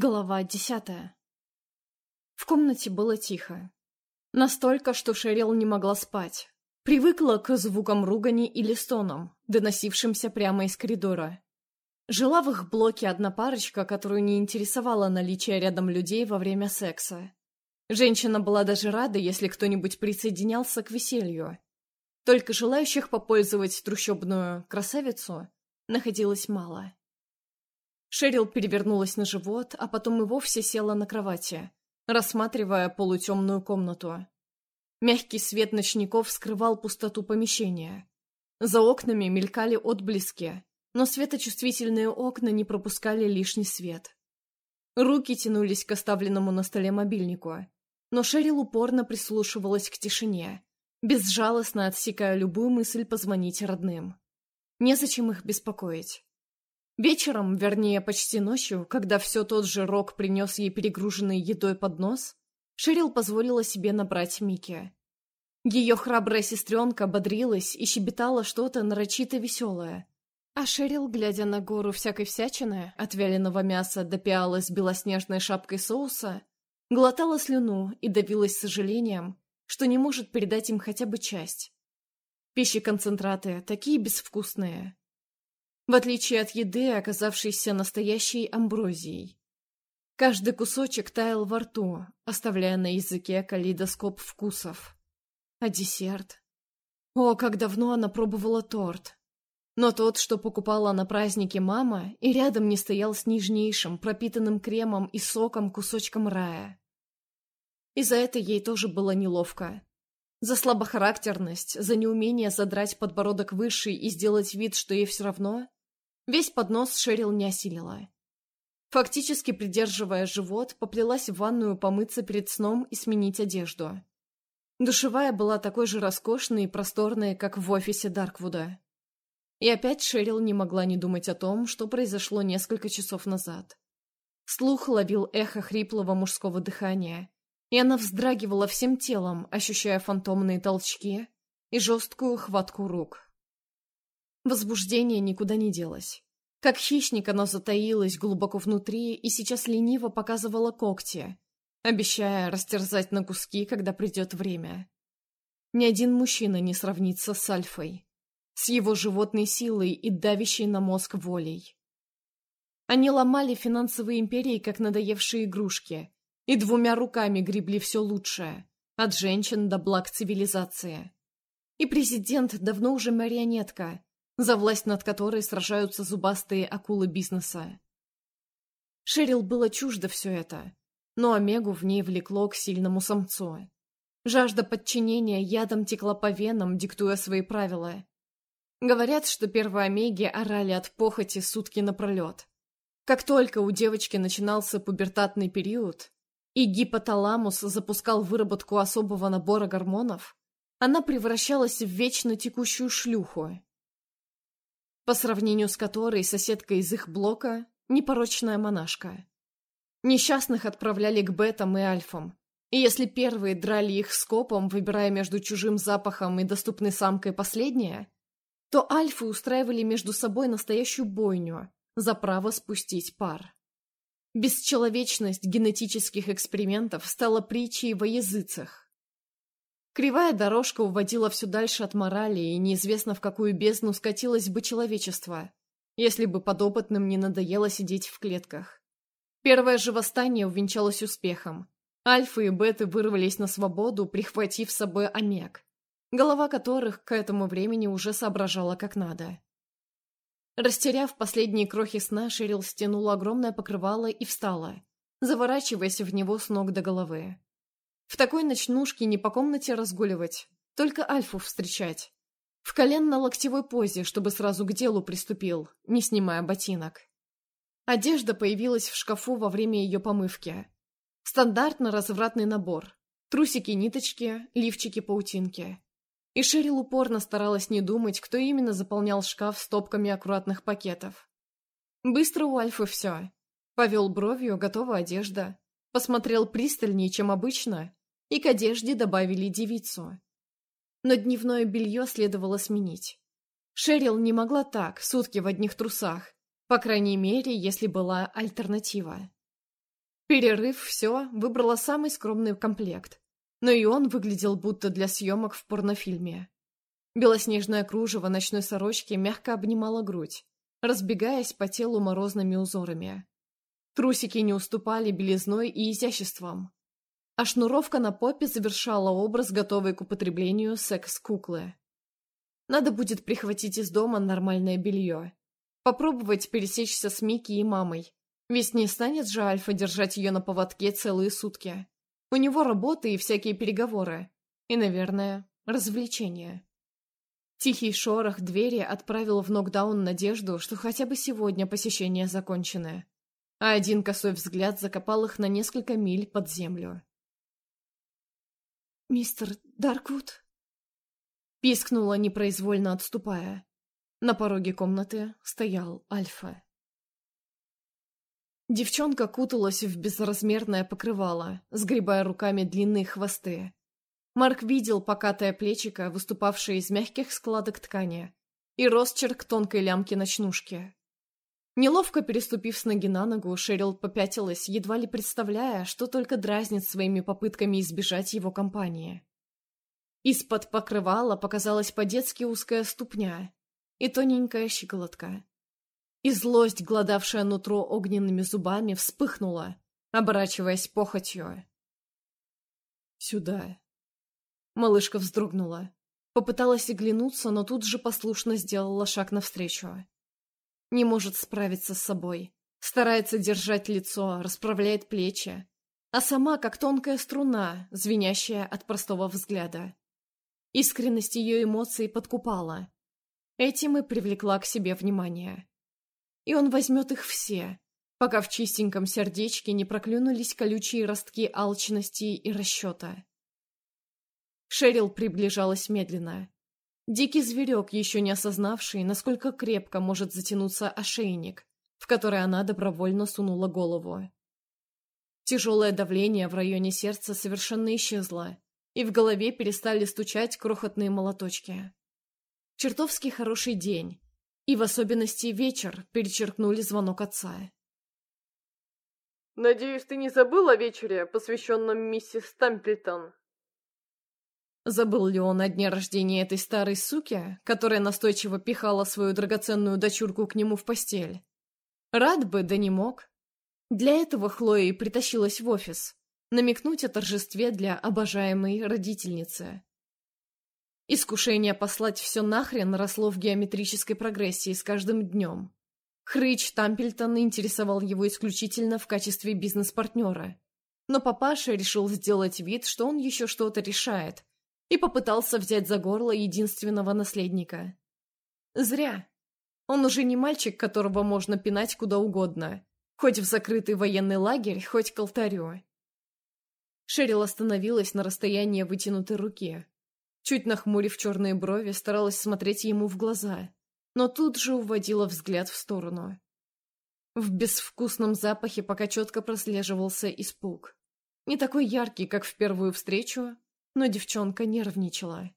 Глава десятая. В комнате было тихо. Настолько, что Шерил не могла спать. Привыкла к звукам ругани или стонам, доносившимся прямо из коридора. Жила в их блоке одна парочка, которую не интересовало наличие рядом людей во время секса. Женщина была даже рада, если кто-нибудь присоединялся к веселью. Только желающих попользовать трущобную красавицу находилось мало. Шерил перевернулась на живот, а потом и вовсе села на кровати, рассматривая полутемную комнату. Мягкий свет ночников скрывал пустоту помещения. За окнами мелькали отблески, но светочувствительные окна не пропускали лишний свет. Руки тянулись к оставленному на столе мобильнику, но Шерил упорно прислушивалась к тишине, безжалостно отсекая любую мысль позвонить родным. Незачем их беспокоить. Вечером, вернее, почти ночью, когда все тот же Рок принес ей перегруженный едой поднос, Шерил позволила себе набрать Микки. Ее храбрая сестренка бодрилась и щебетала что-то нарочито веселое. А Шерил, глядя на гору всякой всячины, от вяленого мяса до пиалы с белоснежной шапкой соуса, глотала слюну и давилась сожалением, что не может передать им хотя бы часть. Пищи-концентраты такие безвкусные, в отличие от еды, оказавшейся настоящей амброзией. Каждый кусочек таял во рту, оставляя на языке калейдоскоп вкусов. А десерт? О, как давно она пробовала торт! Но тот, что покупала на празднике мама, и рядом не стоял с нежнейшим, пропитанным кремом и соком кусочком рая. И за это ей тоже было неловко. За слабохарактерность, за неумение задрать подбородок выше и сделать вид, что ей все равно, Весь поднос Шерил не осилила. Фактически придерживая живот, поплелась в ванную помыться перед сном и сменить одежду. Душевая была такой же роскошной и просторной, как в офисе Дарквуда. И опять Шерил не могла не думать о том, что произошло несколько часов назад. Слух ловил эхо хриплого мужского дыхания, и она вздрагивала всем телом, ощущая фантомные толчки и жесткую хватку рук. Возбуждение никуда не делось. Как хищник оно затаилось глубоко внутри и сейчас лениво показывало когти, обещая растерзать на куски, когда придет время. Ни один мужчина не сравнится с Альфой, с его животной силой и давящей на мозг волей. Они ломали финансовые империи, как надоевшие игрушки, и двумя руками гребли все лучшее, от женщин до благ цивилизации. И президент давно уже марионетка, за власть над которой сражаются зубастые акулы бизнеса. Шерил было чуждо все это, но Омегу в ней влекло к сильному самцу. Жажда подчинения ядом текла по венам, диктуя свои правила. Говорят, что первые Омеги орали от похоти сутки напролет. Как только у девочки начинался пубертатный период, и гипоталамус запускал выработку особого набора гормонов, она превращалась в вечно текущую шлюху, по сравнению с которой соседка из их блока — непорочная монашка. Несчастных отправляли к бетам и альфам, и если первые драли их скопом, выбирая между чужим запахом и доступной самкой последнее, то альфы устраивали между собой настоящую бойню за право спустить пар. Бесчеловечность генетических экспериментов стала притчей во языцах. Кривая дорожка уводила все дальше от морали, и неизвестно, в какую бездну скатилось бы человечество, если бы подопытным не надоело сидеть в клетках. Первое же восстание увенчалось успехом. Альфы и беты вырвались на свободу, прихватив с собой омег, голова которых к этому времени уже соображала как надо. Растеряв последние крохи сна, Шерил стянула огромное покрывало и встала, заворачиваясь в него с ног до головы. В такой ночнушке не по комнате разгуливать, только Альфу встречать. В коленно-локтевой позе, чтобы сразу к делу приступил, не снимая ботинок. Одежда появилась в шкафу во время ее помывки. Стандартно развратный набор. Трусики-ниточки, лифчики-паутинки. И Шерил упорно старалась не думать, кто именно заполнял шкаф стопками аккуратных пакетов. Быстро у Альфы все. Повел бровью, готова одежда. Посмотрел пристальнее, чем обычно, и к одежде добавили девицу. Но дневное белье следовало сменить. Шерил не могла так, сутки в одних трусах, по крайней мере, если была альтернатива. Перерыв все, выбрала самый скромный комплект. Но и он выглядел будто для съемок в порнофильме. Белоснежное кружево ночной сорочки мягко обнимало грудь, разбегаясь по телу морозными узорами. Трусики не уступали белизной и изяществом. А шнуровка на попе завершала образ, готовый к употреблению секс-куклы. Надо будет прихватить из дома нормальное белье. Попробовать пересечься с Микки и мамой. Ведь не станет же Альфа держать ее на поводке целые сутки. У него работа и всякие переговоры. И, наверное, развлечения. Тихий шорох двери отправил в нокдаун надежду, что хотя бы сегодня посещение закончено. А один косой взгляд закопал их на несколько миль под землю. «Мистер Дарквуд?» Пискнула, непроизвольно отступая. На пороге комнаты стоял Альфа. Девчонка куталась в безразмерное покрывало, сгребая руками длинные хвосты. Марк видел покатое плечико, выступавшее из мягких складок ткани, и росчерк тонкой лямки ночнушки. Неловко переступив с ноги на ногу, Шерил попятилась, едва ли представляя, что только дразнит своими попытками избежать его компании. Из-под покрывала показалась по-детски узкая ступня и тоненькая щиколотка. И злость, гладавшая нутро огненными зубами, вспыхнула, оборачиваясь похотью. «Сюда». Малышка вздрогнула. Попыталась оглянуться, но тут же послушно сделала шаг навстречу. Не может справиться с собой. Старается держать лицо, расправляет плечи. А сама, как тонкая струна, звенящая от простого взгляда. Искренность ее эмоций подкупала. Этим и привлекла к себе внимание. И он возьмет их все, пока в чистеньком сердечке не проклюнулись колючие ростки алчности и расчета. Шерил приближалась медленно. Дикий зверек, еще не осознавший, насколько крепко может затянуться ошейник, в который она добровольно сунула голову. Тяжелое давление в районе сердца совершенно исчезло, и в голове перестали стучать крохотные молоточки. Чертовски хороший день, и в особенности вечер перечеркнули звонок отца. «Надеюсь, ты не забыл о вечере, посвященном миссис Тамплтон?» Забыл ли он о дне рождения этой старой суки, которая настойчиво пихала свою драгоценную дочурку к нему в постель? Рад бы, да не мог. Для этого Хлоя и притащилась в офис намекнуть о торжестве для обожаемой родительницы. Искушение послать все нахрен росло в геометрической прогрессии с каждым днем. Хрыч Тампельтон интересовал его исключительно в качестве бизнес-партнера. Но папаша решил сделать вид, что он еще что-то решает, и попытался взять за горло единственного наследника. Зря. Он уже не мальчик, которого можно пинать куда угодно, хоть в закрытый военный лагерь, хоть к алтарю. Шерил остановилась на расстоянии вытянутой руки. Чуть нахмурив черные брови, старалась смотреть ему в глаза, но тут же уводила взгляд в сторону. В безвкусном запахе пока четко прослеживался испуг. Не такой яркий, как в первую встречу, но девчонка нервничала.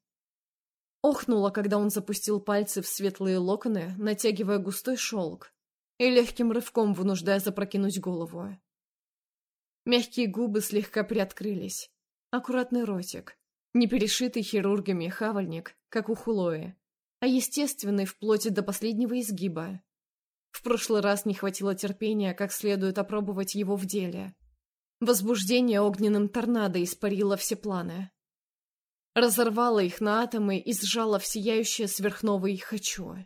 Охнула, когда он запустил пальцы в светлые локоны, натягивая густой шелк, и легким рывком вынуждая запрокинуть голову. Мягкие губы слегка приоткрылись. Аккуратный ротик. Не перешитый хирургами хавальник, как у Хулои, а естественный вплоть до последнего изгиба. В прошлый раз не хватило терпения как следует опробовать его в деле. Возбуждение огненным торнадо испарило все планы. Разорвало их на атомы и сжало в сияющее сверхновое «хочу».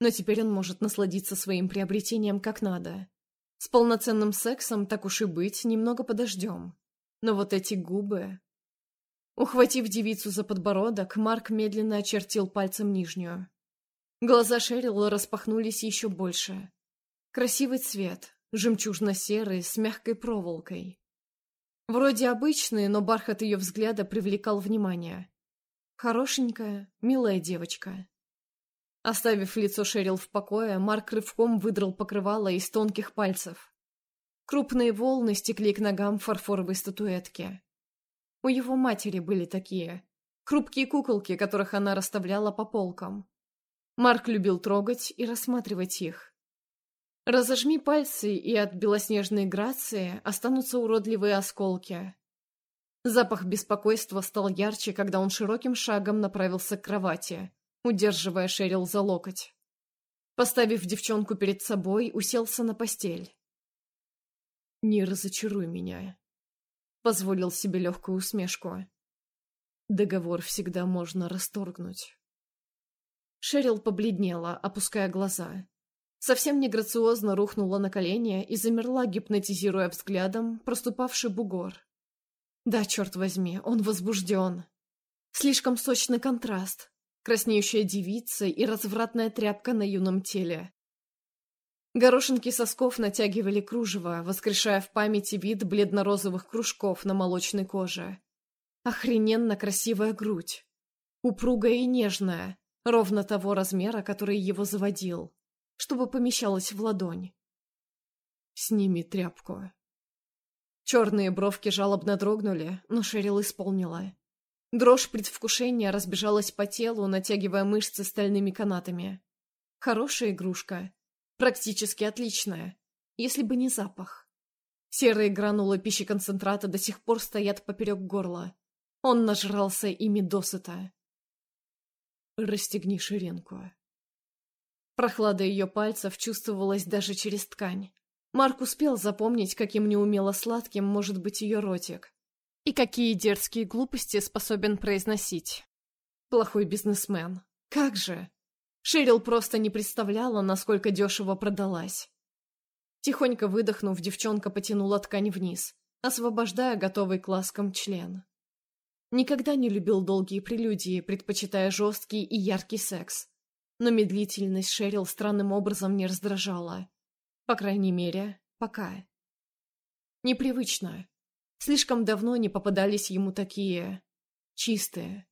Но теперь он может насладиться своим приобретением как надо. С полноценным сексом, так уж и быть, немного подождем. Но вот эти губы... Ухватив девицу за подбородок, Марк медленно очертил пальцем нижнюю. Глаза Шерил распахнулись еще больше. Красивый цвет, жемчужно-серый, с мягкой проволокой. Вроде обычный, но бархат ее взгляда привлекал внимание. Хорошенькая, милая девочка. Оставив лицо Шерил в покое, Марк рывком выдрал покрывало из тонких пальцев. Крупные волны стекли к ногам фарфоровой статуэтки. У его матери были такие. Хрупкие куколки, которых она расставляла по полкам. Марк любил трогать и рассматривать их. Разожми пальцы, и от белоснежной грации останутся уродливые осколки. Запах беспокойства стал ярче, когда он широким шагом направился к кровати, удерживая Шерил за локоть. Поставив девчонку перед собой, уселся на постель. «Не разочаруй меня», — позволил себе легкую усмешку. «Договор всегда можно расторгнуть». Шерил побледнела, опуская глаза. Совсем неграциозно рухнула на колени и замерла, гипнотизируя взглядом проступавший бугор. Да, черт возьми, он возбужден. Слишком сочный контраст. Краснеющая девица и развратная тряпка на юном теле. Горошинки сосков натягивали кружево, воскрешая в памяти вид бледно-розовых кружков на молочной коже. Охрененно красивая грудь. Упругая и нежная, ровно того размера, который его заводил чтобы помещалась в ладонь. «Сними тряпку». Черные бровки жалобно дрогнули, но Шерил исполнила. Дрожь предвкушения разбежалась по телу, натягивая мышцы стальными канатами. Хорошая игрушка. Практически отличная. Если бы не запах. Серые гранулы пищеконцентрата до сих пор стоят поперек горла. Он нажрался ими досыта. «Расстегни ширинку», Прохлада ее пальцев чувствовалась даже через ткань. Марк успел запомнить, каким неумело сладким может быть ее ротик. И какие дерзкие глупости способен произносить. Плохой бизнесмен. Как же? Шерил просто не представляла, насколько дешево продалась. Тихонько выдохнув, девчонка потянула ткань вниз, освобождая готовый к ласкам член. Никогда не любил долгие прелюдии, предпочитая жесткий и яркий секс но медлительность Шерил странным образом не раздражала. По крайней мере, пока. Непривычно. Слишком давно не попадались ему такие... чистые.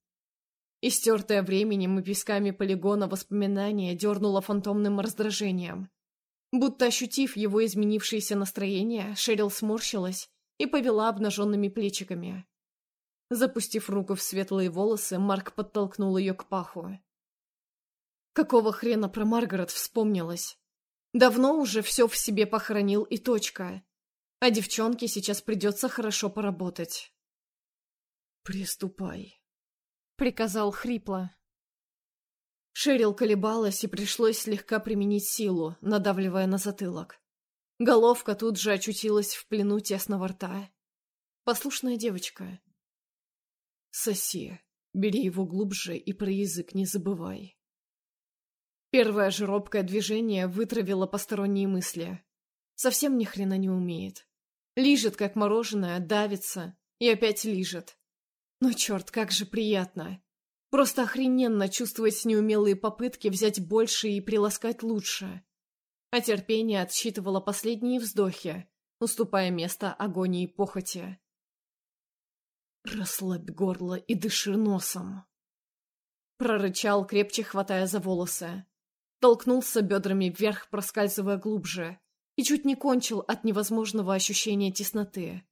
Истертое временем и песками полигона воспоминания дернуло фантомным раздражением. Будто ощутив его изменившееся настроение, Шерил сморщилась и повела обнаженными плечиками. Запустив руку в светлые волосы, Марк подтолкнул ее к паху. Какого хрена про Маргарет вспомнилось? Давно уже все в себе похоронил и точка. А девчонке сейчас придется хорошо поработать. «Приступай», — приказал хрипло. Шерил колебалась, и пришлось слегка применить силу, надавливая на затылок. Головка тут же очутилась в плену тесного рта. Послушная девочка. «Соси, бери его глубже и про язык не забывай». Первое же робкое движение вытравило посторонние мысли. Совсем ни хрена не умеет. Лижет, как мороженое, давится и опять лижет. Но черт, как же приятно. Просто охрененно чувствовать неумелые попытки взять больше и приласкать лучше. А терпение отсчитывало последние вздохи, уступая место агонии похоти. «Расслабь горло и дыши носом», — прорычал, крепче хватая за волосы толкнулся бедрами вверх, проскальзывая глубже, и чуть не кончил от невозможного ощущения тесноты.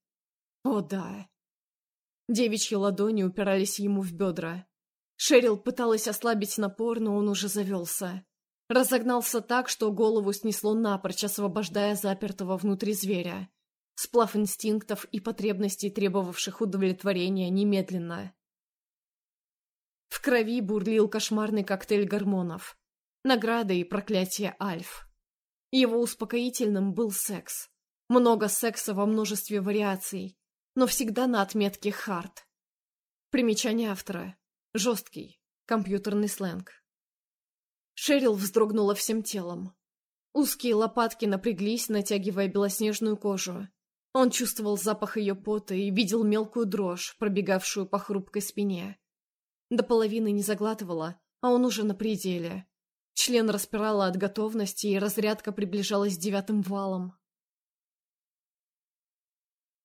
О да. Девичьи ладони упирались ему в бедра. Шерил пыталась ослабить напор, но он уже завелся. Разогнался так, что голову снесло напрочь, освобождая запертого внутри зверя. Сплав инстинктов и потребностей, требовавших удовлетворения, немедленно. В крови бурлил кошмарный коктейль гормонов. Награда и проклятие Альф. Его успокоительным был секс. Много секса во множестве вариаций, но всегда на отметке «хард». Примечание автора. Жесткий. Компьютерный сленг. Шерил вздрогнула всем телом. Узкие лопатки напряглись, натягивая белоснежную кожу. Он чувствовал запах ее пота и видел мелкую дрожь, пробегавшую по хрупкой спине. До половины не заглатывала, а он уже на пределе. Член распирала от готовности, и разрядка приближалась девятым валом.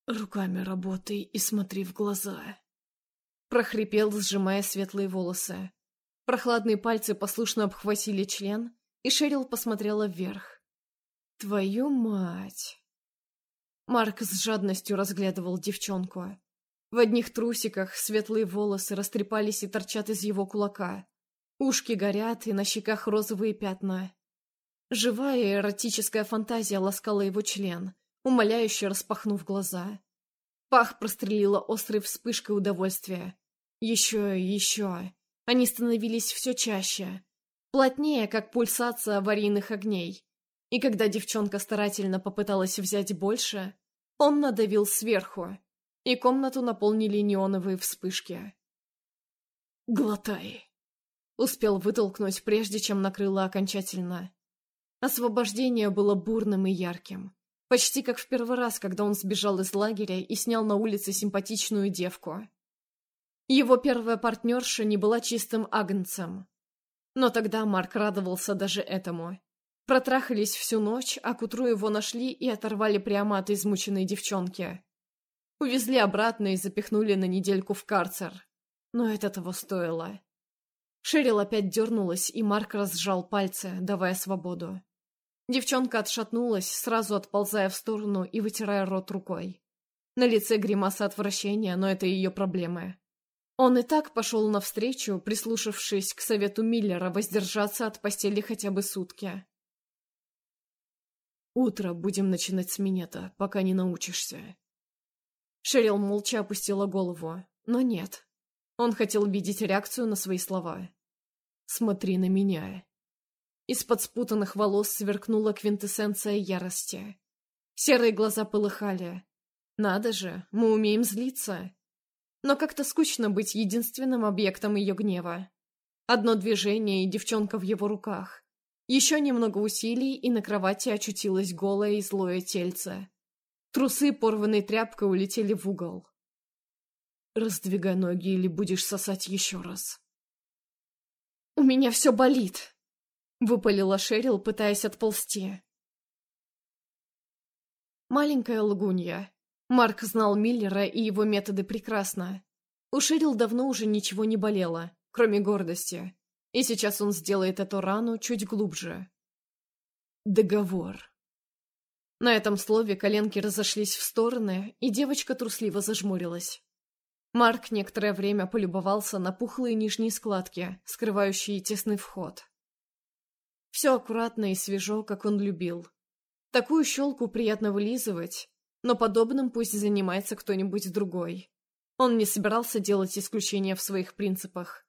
«Руками работай и смотри в глаза», — прохрипел, сжимая светлые волосы. Прохладные пальцы послушно обхватили член, и Шерил посмотрела вверх. «Твою мать!» Марк с жадностью разглядывал девчонку. В одних трусиках светлые волосы растрепались и торчат из его кулака. Ушки горят, и на щеках розовые пятна. Живая эротическая фантазия ласкала его член, умоляюще распахнув глаза. Пах прострелила острой вспышкой удовольствия. Еще и еще. Они становились все чаще. Плотнее, как пульсация аварийных огней. И когда девчонка старательно попыталась взять больше, он надавил сверху, и комнату наполнили неоновые вспышки. «Глотай!» Успел вытолкнуть, прежде чем накрыло окончательно. Освобождение было бурным и ярким. Почти как в первый раз, когда он сбежал из лагеря и снял на улице симпатичную девку. Его первая партнерша не была чистым агнцем. Но тогда Марк радовался даже этому. Протрахались всю ночь, а к утру его нашли и оторвали прямо от измученной девчонки. Увезли обратно и запихнули на недельку в карцер. Но это того стоило. Шерил опять дернулась, и Марк разжал пальцы, давая свободу. Девчонка отшатнулась, сразу отползая в сторону и вытирая рот рукой. На лице гримаса отвращения, но это ее проблемы. Он и так пошел навстречу, прислушавшись к совету Миллера воздержаться от постели хотя бы сутки. «Утро будем начинать с минета, пока не научишься». Шерил молча опустила голову, но нет. Он хотел видеть реакцию на свои слова. Смотри на меня. Из-под спутанных волос сверкнула квинтэссенция ярости. Серые глаза полыхали. Надо же, мы умеем злиться. Но как-то скучно быть единственным объектом ее гнева. Одно движение, и девчонка в его руках. Еще немного усилий, и на кровати очутилось голое и злое тельце. Трусы, порванной тряпкой, улетели в угол. «Раздвигай ноги, или будешь сосать еще раз», «У меня все болит!» — выпалила Шерил, пытаясь отползти. Маленькая лгунья. Марк знал Миллера и его методы прекрасно. У Шерил давно уже ничего не болело, кроме гордости. И сейчас он сделает эту рану чуть глубже. Договор. На этом слове коленки разошлись в стороны, и девочка трусливо зажмурилась. Марк некоторое время полюбовался на пухлые нижние складки, скрывающие тесный вход. Все аккуратно и свежо, как он любил. Такую щелку приятно вылизывать, но подобным пусть занимается кто-нибудь другой. Он не собирался делать исключения в своих принципах.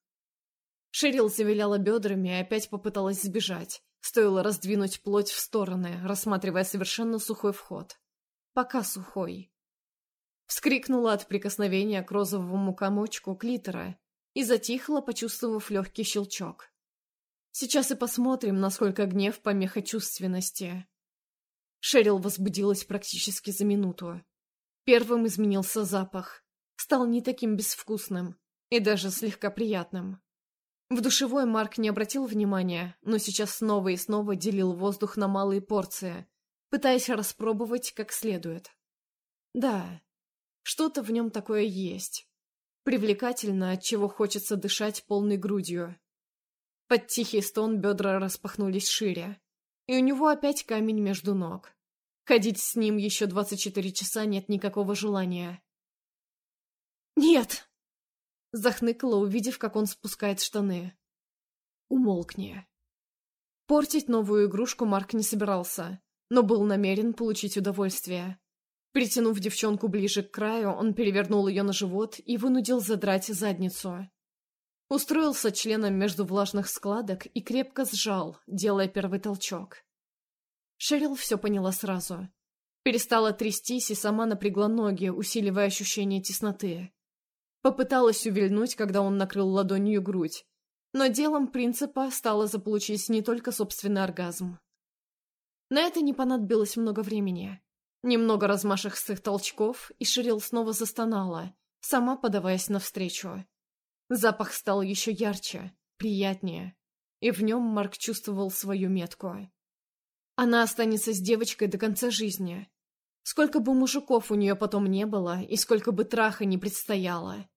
Шерил завиляла бедрами и опять попыталась сбежать. Стоило раздвинуть плоть в стороны, рассматривая совершенно сухой вход. Пока сухой. Вскрикнула от прикосновения к розовому комочку клитора и затихла, почувствовав легкий щелчок. Сейчас и посмотрим, насколько гнев помеха чувственности. Шерил возбудилась практически за минуту. Первым изменился запах. Стал не таким безвкусным и даже слегка приятным. В душевой Марк не обратил внимания, но сейчас снова и снова делил воздух на малые порции, пытаясь распробовать как следует. Да, что-то в нем такое есть. Привлекательно, от чего хочется дышать полной грудью. Под тихий стон бедра распахнулись шире. И у него опять камень между ног. Ходить с ним еще 24 часа нет никакого желания. «Нет!» Захныкала, увидев, как он спускает штаны. «Умолкни». Портить новую игрушку Марк не собирался, но был намерен получить удовольствие. Притянув девчонку ближе к краю, он перевернул ее на живот и вынудил задрать задницу. Устроился членом между влажных складок и крепко сжал, делая первый толчок. Шерил все поняла сразу. Перестала трястись и сама напрягла ноги, усиливая ощущение тесноты. Попыталась увильнуть, когда он накрыл ладонью грудь, но делом принципа стало заполучить не только собственный оргазм. На это не понадобилось много времени. Немного размашистых толчков, и Ширил снова застонала, сама подаваясь навстречу. Запах стал еще ярче, приятнее, и в нем Марк чувствовал свою метку. Она останется с девочкой до конца жизни. Сколько бы мужиков у нее потом не было, и сколько бы траха не предстояло.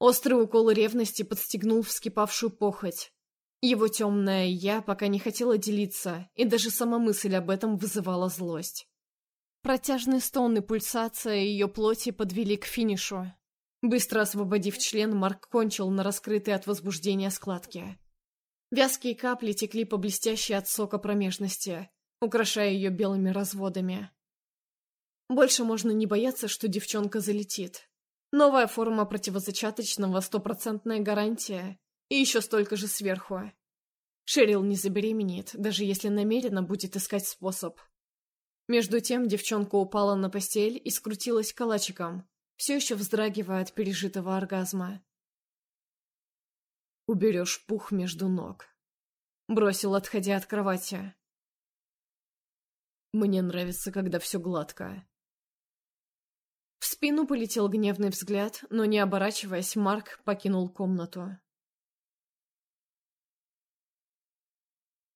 Острый укол ревности подстегнул вскипавшую похоть. Его темное «я» пока не хотела делиться, и даже сама мысль об этом вызывала злость. Протяжный стон и пульсация ее плоти подвели к финишу. Быстро освободив член, Марк кончил на раскрытой от возбуждения складке. Вязкие капли текли по блестящей от сока промежности, украшая ее белыми разводами. Больше можно не бояться, что девчонка залетит. Новая форма противозачаточного, стопроцентная гарантия. И еще столько же сверху. Шерил не забеременеет, даже если намеренно будет искать способ. Между тем девчонка упала на постель и скрутилась калачиком, все еще вздрагивая от пережитого оргазма. «Уберешь пух между ног», — бросил, отходя от кровати. «Мне нравится, когда все гладко». В спину полетел гневный взгляд, но не оборачиваясь, Марк покинул комнату.